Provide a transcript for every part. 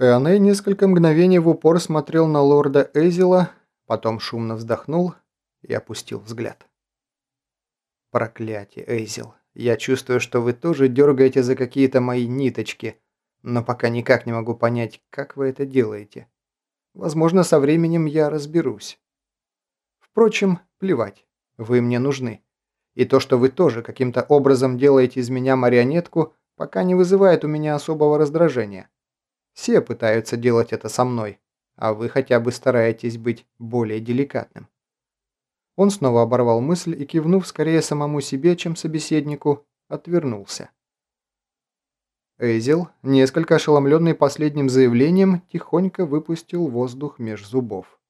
Эоней несколько мгновений в упор смотрел на лорда Эзила, потом шумно вздохнул и опустил взгляд. «Проклятие, Эйзил. Я чувствую, что вы тоже дергаете за какие-то мои ниточки, но пока никак не могу понять, как вы это делаете. Возможно, со временем я разберусь. Впрочем, плевать. Вы мне нужны. И то, что вы тоже каким-то образом делаете из меня марионетку, пока не вызывает у меня особого раздражения. Все пытаются делать это со мной, а вы хотя бы стараетесь быть более деликатным. Он снова оборвал мысль и, кивнув скорее самому себе, чем собеседнику, отвернулся. Эйзел, несколько ошеломленный последним заявлением, тихонько выпустил воздух меж зубов.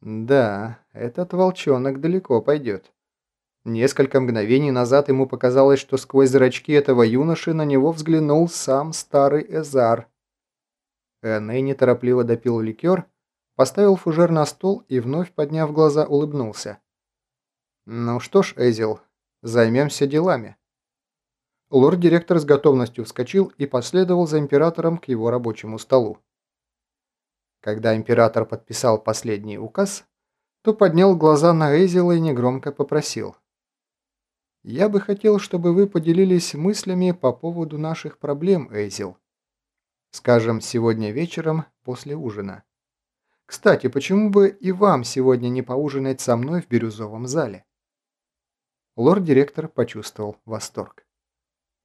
Да, этот волчонок далеко пойдет. Несколько мгновений назад ему показалось, что сквозь зрачки этого юноши на него взглянул сам старый Эзар. Эней неторопливо допил ликер, поставил фужер на стол и, вновь подняв глаза, улыбнулся. «Ну что ж, Эзил, займемся делами». Лорд-директор с готовностью вскочил и последовал за императором к его рабочему столу. Когда император подписал последний указ, то поднял глаза на Эзила и негромко попросил. «Я бы хотел, чтобы вы поделились мыслями по поводу наших проблем, Эзил. Скажем, сегодня вечером после ужина. Кстати, почему бы и вам сегодня не поужинать со мной в бирюзовом зале?» Лорд-директор почувствовал восторг.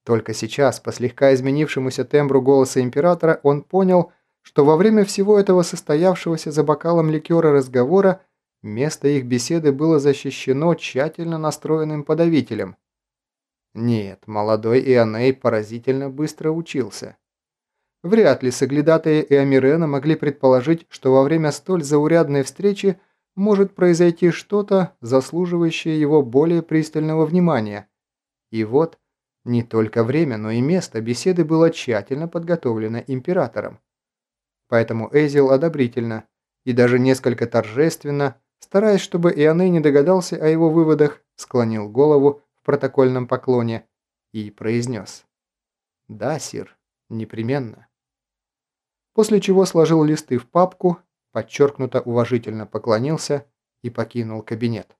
Только сейчас, по слегка изменившемуся тембру голоса императора, он понял, что во время всего этого состоявшегося за бокалом ликера разговора место их беседы было защищено тщательно настроенным подавителем. Нет, молодой Ионей поразительно быстро учился. Вряд ли соглядатые и Амирена могли предположить, что во время столь заурядной встречи может произойти что-то, заслуживающее его более пристального внимания. И вот, не только время, но и место беседы было тщательно подготовлено императором. Поэтому Эзил одобрительно и даже несколько торжественно, стараясь, чтобы Ионей не догадался о его выводах, склонил голову в протокольном поклоне и произнес «Да, сир, непременно». После чего сложил листы в папку, подчеркнуто уважительно поклонился и покинул кабинет.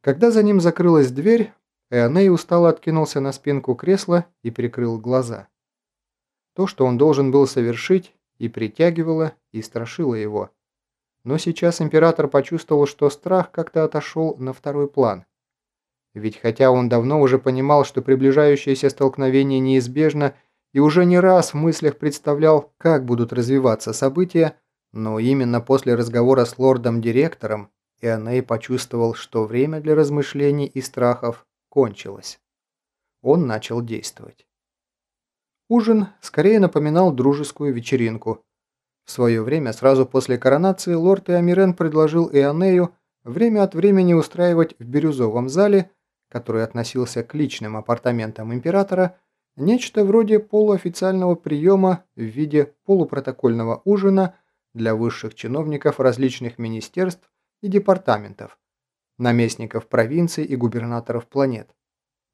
Когда за ним закрылась дверь, Эоней устало откинулся на спинку кресла и прикрыл глаза. То, что он должен был совершить, и притягивало, и страшило его. Но сейчас император почувствовал, что страх как-то отошел на второй план. Ведь хотя он давно уже понимал, что приближающееся столкновение неизбежно, и уже не раз в мыслях представлял, как будут развиваться события, но именно после разговора с лордом-директором Ионей почувствовал, что время для размышлений и страхов кончилось. Он начал действовать. Ужин скорее напоминал дружескую вечеринку. В свое время, сразу после коронации, лорд Иомирен предложил Ионею время от времени устраивать в бирюзовом зале, который относился к личным апартаментам императора, нечто вроде полуофициального приема в виде полупротокольного ужина для высших чиновников различных министерств и департаментов, наместников провинций и губернаторов планет,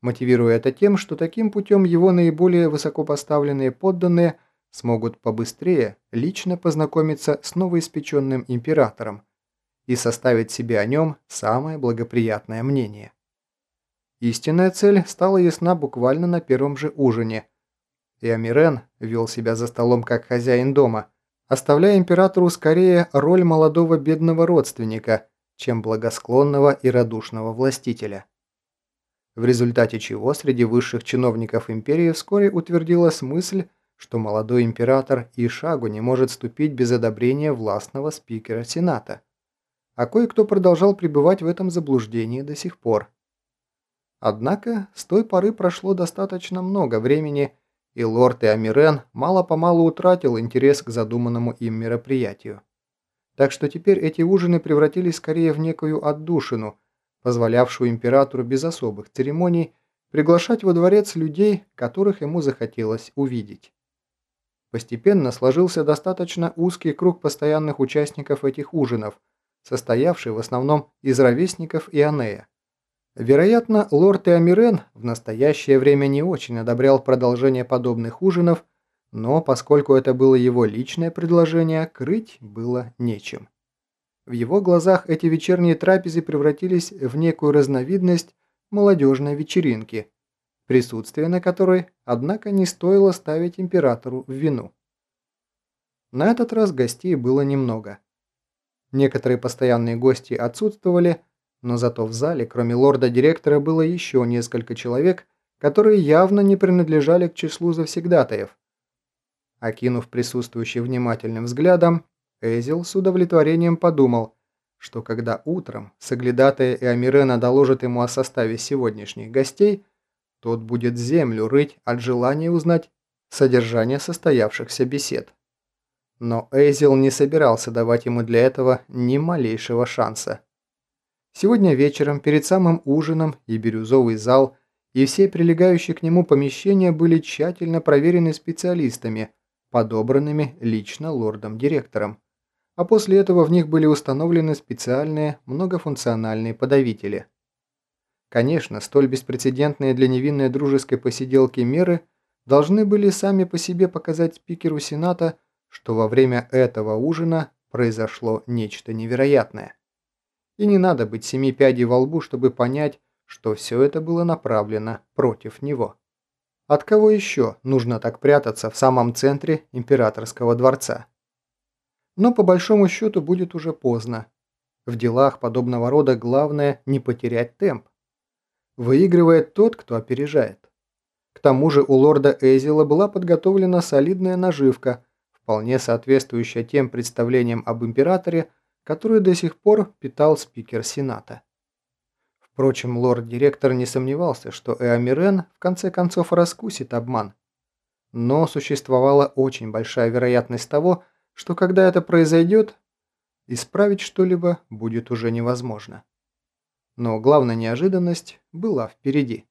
мотивируя это тем, что таким путем его наиболее высокопоставленные подданные смогут побыстрее лично познакомиться с новоиспеченным императором и составить себе о нем самое благоприятное мнение. Истинная цель стала ясна буквально на первом же ужине. И Амирен вел себя за столом как хозяин дома, оставляя императору скорее роль молодого бедного родственника – чем благосклонного и радушного властителя. В результате чего среди высших чиновников империи вскоре утвердилась мысль, что молодой император и шагу не может ступить без одобрения властного спикера Сената. А кое-кто продолжал пребывать в этом заблуждении до сих пор. Однако с той поры прошло достаточно много времени, и лорд Иомирен мало-помалу утратил интерес к задуманному им мероприятию. Так что теперь эти ужины превратились скорее в некую отдушину, позволявшую императору без особых церемоний приглашать во дворец людей, которых ему захотелось увидеть. Постепенно сложился достаточно узкий круг постоянных участников этих ужинов, состоявший в основном из ровесников Ионея. Вероятно, лорд Иомирен в настоящее время не очень одобрял продолжение подобных ужинов, Но поскольку это было его личное предложение, крыть было нечем. В его глазах эти вечерние трапезы превратились в некую разновидность молодежной вечеринки, присутствие на которой, однако, не стоило ставить императору в вину. На этот раз гостей было немного. Некоторые постоянные гости отсутствовали, но зато в зале, кроме лорда-директора, было еще несколько человек, которые явно не принадлежали к числу завсегдатаев. Окинув присутствующих внимательным взглядом, Эзил с удовлетворением подумал, что когда утром Саглядатая и Амирена доложат ему о составе сегодняшних гостей, тот будет землю рыть от желания узнать содержание состоявшихся бесед. Но Эйзел не собирался давать ему для этого ни малейшего шанса. Сегодня вечером, перед самым ужином, и бирюзовый зал, и все прилегающие к нему помещения были тщательно проверены специалистами, подобранными лично лордом-директором. А после этого в них были установлены специальные многофункциональные подавители. Конечно, столь беспрецедентные для невинной дружеской посиделки меры должны были сами по себе показать спикеру Сената, что во время этого ужина произошло нечто невероятное. И не надо быть семи пядей во лбу, чтобы понять, что все это было направлено против него. От кого еще нужно так прятаться в самом центре императорского дворца? Но по большому счету будет уже поздно. В делах подобного рода главное не потерять темп. Выигрывает тот, кто опережает. К тому же у лорда Эзила была подготовлена солидная наживка, вполне соответствующая тем представлениям об императоре, которые до сих пор питал спикер Сената. Впрочем, лорд-директор не сомневался, что Эамирен в конце концов раскусит обман. Но существовала очень большая вероятность того, что когда это произойдет, исправить что-либо будет уже невозможно. Но главная неожиданность была впереди.